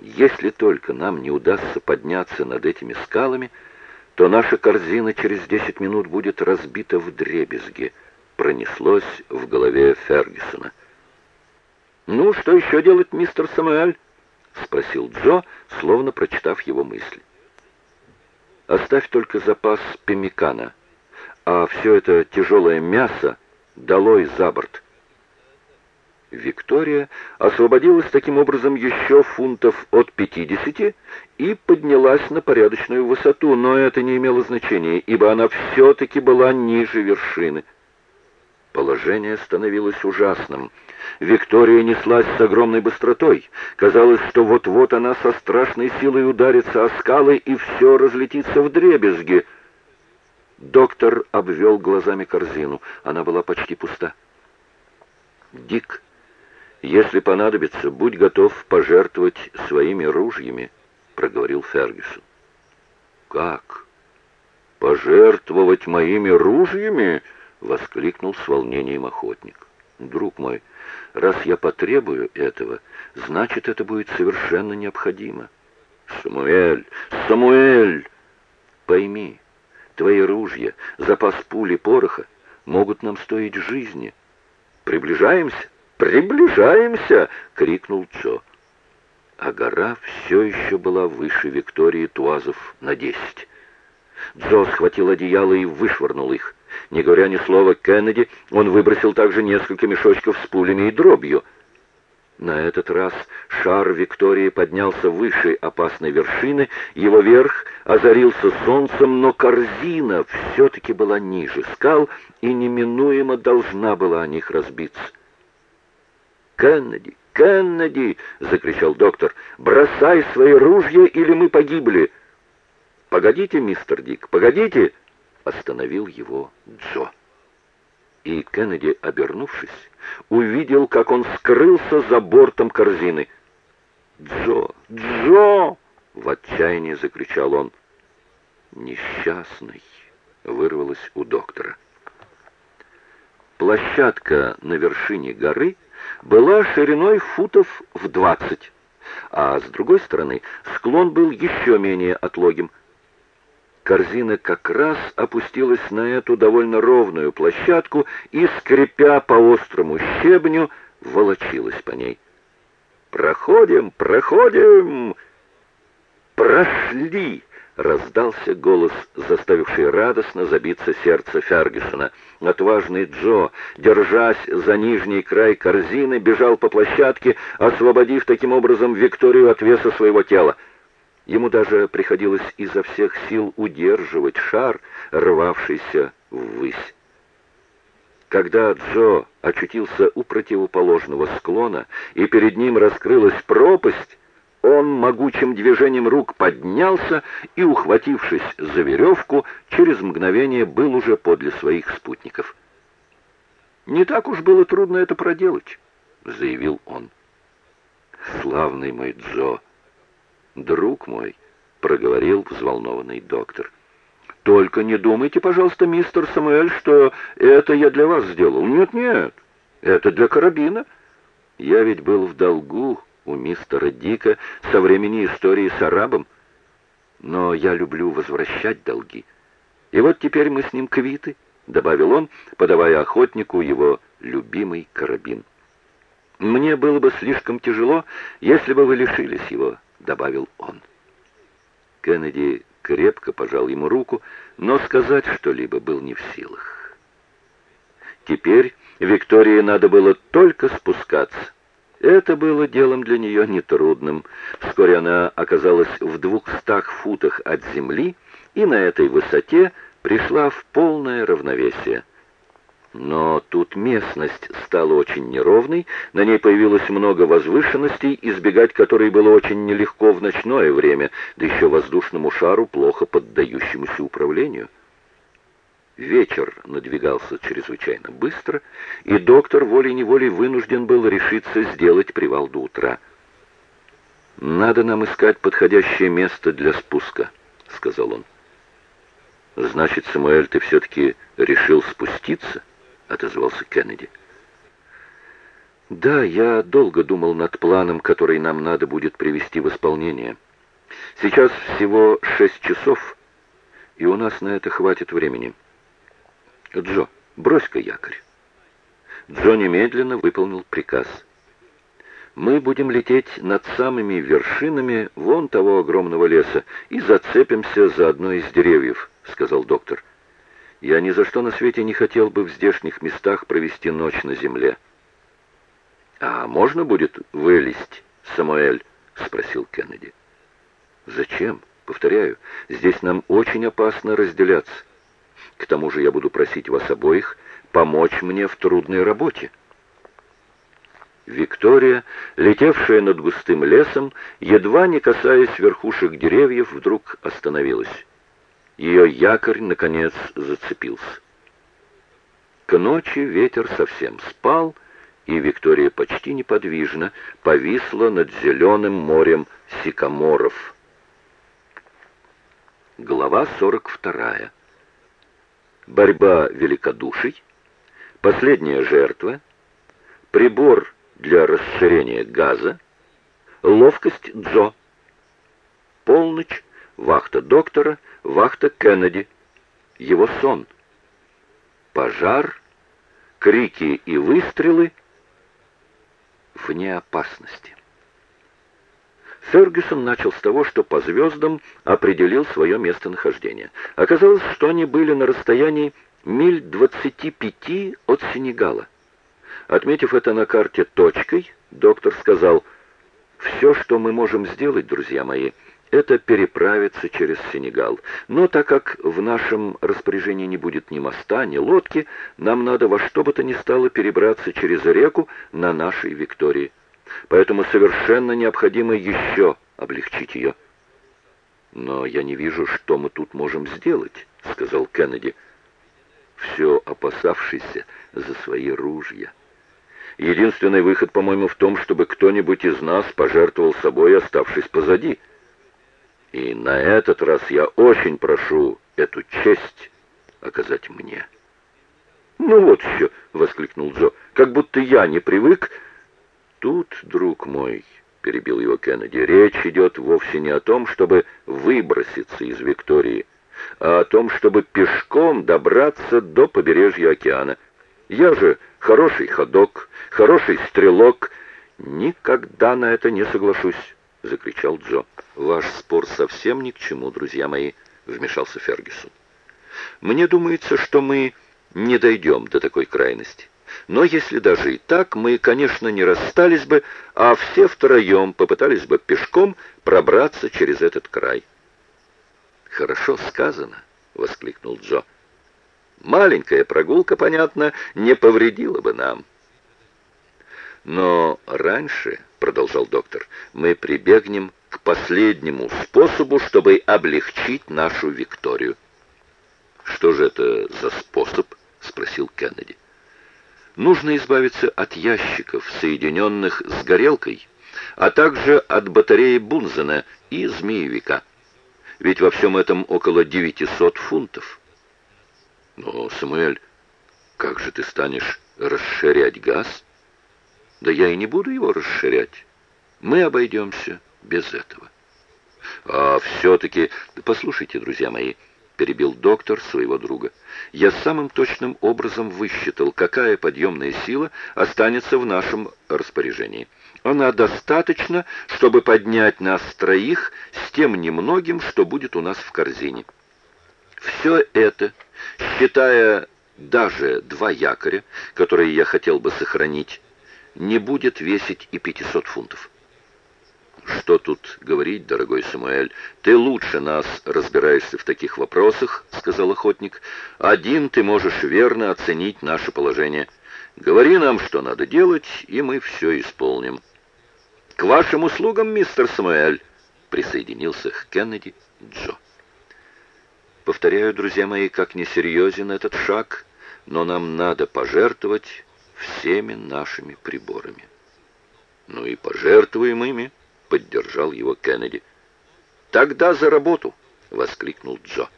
Если только нам не удастся подняться над этими скалами, то наша корзина через десять минут будет разбита в дребезги, пронеслось в голове Фергюсона. «Ну, что еще делать, мистер Самуэль?» — спросил Джо, словно прочитав его мысли. «Оставь только запас пемикана, а все это тяжелое мясо долой за борт». Виктория освободилась таким образом еще фунтов от 50 и поднялась на порядочную высоту, но это не имело значения, ибо она все-таки была ниже вершины. Положение становилось ужасным. Виктория неслась с огромной быстротой. Казалось, что вот-вот она со страшной силой ударится о скалы и все разлетится в дребезги. Доктор обвел глазами корзину. Она была почти пуста. Дик «Если понадобится, будь готов пожертвовать своими ружьями», — проговорил Фергюсон. «Как? Пожертвовать моими ружьями?» — воскликнул с волнением охотник. «Друг мой, раз я потребую этого, значит, это будет совершенно необходимо». «Самуэль! Самуэль!» «Пойми, твои ружья, запас пули, пороха могут нам стоить жизни. Приближаемся?» «Приближаемся!» — крикнул Джо. А гора все еще была выше Виктории Туазов на десять. Джо схватил одеяло и вышвырнул их. Не говоря ни слова Кеннеди, он выбросил также несколько мешочков с пулями и дробью. На этот раз шар Виктории поднялся выше опасной вершины, его верх озарился солнцем, но корзина все-таки была ниже скал и неминуемо должна была о них разбиться. «Кеннеди! Кеннеди!» — закричал доктор. «Бросай свои ружья, или мы погибли!» «Погодите, мистер Дик, погодите!» — остановил его Джо. И Кеннеди, обернувшись, увидел, как он скрылся за бортом корзины. «Джо! Джо!» — в отчаянии закричал он. «Несчастный!» — вырвалось у доктора. Площадка на вершине горы — была шириной футов в двадцать, а с другой стороны склон был еще менее отлогим. Корзина как раз опустилась на эту довольно ровную площадку и, скрипя по острому щебню, волочилась по ней. «Проходим, проходим!» «Прошли!» Раздался голос, заставивший радостно забиться сердце Фергюсона. Отважный Джо, держась за нижний край корзины, бежал по площадке, освободив таким образом Викторию от веса своего тела. Ему даже приходилось изо всех сил удерживать шар, рвавшийся ввысь. Когда Джо очутился у противоположного склона, и перед ним раскрылась пропасть, он могучим движением рук поднялся и, ухватившись за веревку, через мгновение был уже подле своих спутников. «Не так уж было трудно это проделать», — заявил он. «Славный мой Джо! Друг мой!» — проговорил взволнованный доктор. «Только не думайте, пожалуйста, мистер Самуэль, что это я для вас сделал. Нет-нет, это для карабина. Я ведь был в долгу у мистера Дика со времени истории с арабом. Но я люблю возвращать долги. И вот теперь мы с ним квиты, — добавил он, подавая охотнику его любимый карабин. «Мне было бы слишком тяжело, если бы вы лишились его», — добавил он. Кеннеди крепко пожал ему руку, но сказать что-либо был не в силах. Теперь Виктории надо было только спускаться. Это было делом для нее нетрудным. Вскоре она оказалась в двухстах футах от земли и на этой высоте пришла в полное равновесие. Но тут местность стала очень неровной, на ней появилось много возвышенностей, избегать которой было очень нелегко в ночное время, да еще воздушному шару, плохо поддающемуся управлению. Вечер надвигался чрезвычайно быстро, и доктор волей-неволей вынужден был решиться сделать привал до утра. «Надо нам искать подходящее место для спуска», — сказал он. «Значит, Самуэль, ты все-таки решил спуститься?» — отозвался Кеннеди. Да, я долго думал над планом, который нам надо будет привести в исполнение. Сейчас всего шесть часов, и у нас на это хватит времени. Джо, брось-ка якорь. Джо немедленно выполнил приказ. Мы будем лететь над самыми вершинами вон того огромного леса и зацепимся за одно из деревьев, сказал доктор. Я ни за что на свете не хотел бы в здешних местах провести ночь на земле. «А можно будет вылезть, Самуэль?» — спросил Кеннеди. «Зачем? Повторяю, здесь нам очень опасно разделяться. К тому же я буду просить вас обоих помочь мне в трудной работе». Виктория, летевшая над густым лесом, едва не касаясь верхушек деревьев, вдруг остановилась. Ее якорь, наконец, зацепился. К ночи ветер совсем спал, и Виктория почти неподвижно повисла над зеленым морем сикаморов. Глава 42. Борьба великодуший. Последняя жертва. Прибор для расширения газа. Ловкость Джо. Полночь. Вахта доктора. Вахта Кеннеди. Его сон. Пожар. Крики и выстрелы — вне опасности. Фергюсон начал с того, что по звездам определил свое местонахождение. Оказалось, что они были на расстоянии миль 25 от Сенегала. Отметив это на карте точкой, доктор сказал, «Все, что мы можем сделать, друзья мои, — это переправиться через Сенегал. Но так как в нашем распоряжении не будет ни моста, ни лодки, нам надо во что бы то ни стало перебраться через реку на нашей Виктории. Поэтому совершенно необходимо еще облегчить ее. «Но я не вижу, что мы тут можем сделать», — сказал Кеннеди, все опасавшийся за свои ружья. «Единственный выход, по-моему, в том, чтобы кто-нибудь из нас пожертвовал собой, оставшись позади». И на этот раз я очень прошу эту честь оказать мне. «Ну вот еще!» — воскликнул Джо. «Как будто я не привык...» «Тут, друг мой...» — перебил его Кеннеди. «Речь идет вовсе не о том, чтобы выброситься из Виктории, а о том, чтобы пешком добраться до побережья океана. Я же хороший ходок, хороший стрелок. Никогда на это не соглашусь». — закричал Джо. «Ваш спор совсем ни к чему, друзья мои», — вмешался Фергюсон. «Мне думается, что мы не дойдем до такой крайности. Но если даже и так, мы, конечно, не расстались бы, а все втроем попытались бы пешком пробраться через этот край». «Хорошо сказано», — воскликнул Джо. «Маленькая прогулка, понятно, не повредила бы нам». Но раньше, — продолжал доктор, — мы прибегнем к последнему способу, чтобы облегчить нашу Викторию. «Что же это за способ?» — спросил Кеннеди. «Нужно избавиться от ящиков, соединенных с горелкой, а также от батареи Бунзена и змеевика. Ведь во всем этом около 900 фунтов». «Но, Самуэль, как же ты станешь расширять газ?» Да я и не буду его расширять. Мы обойдемся без этого. А все-таки... Послушайте, друзья мои, перебил доктор своего друга. Я самым точным образом высчитал, какая подъемная сила останется в нашем распоряжении. Она достаточно, чтобы поднять нас троих с тем немногим, что будет у нас в корзине. Все это, считая даже два якоря, которые я хотел бы сохранить, не будет весить и 500 фунтов. «Что тут говорить, дорогой Самуэль? Ты лучше нас разбираешься в таких вопросах», — сказал охотник. «Один ты можешь верно оценить наше положение. Говори нам, что надо делать, и мы все исполним». «К вашим услугам, мистер Самуэль», — присоединился к Кеннеди Джо. «Повторяю, друзья мои, как несерьезен этот шаг, но нам надо пожертвовать всеми нашими приборами. Ну и пожертвуем ими, поддержал его Кеннеди. Тогда за работу, воскликнул Джо.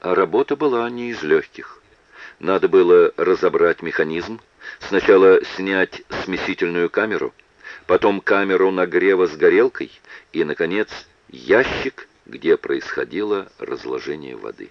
А работа была не из легких. Надо было разобрать механизм, Сначала снять смесительную камеру, потом камеру нагрева с горелкой и, наконец, ящик, где происходило разложение воды.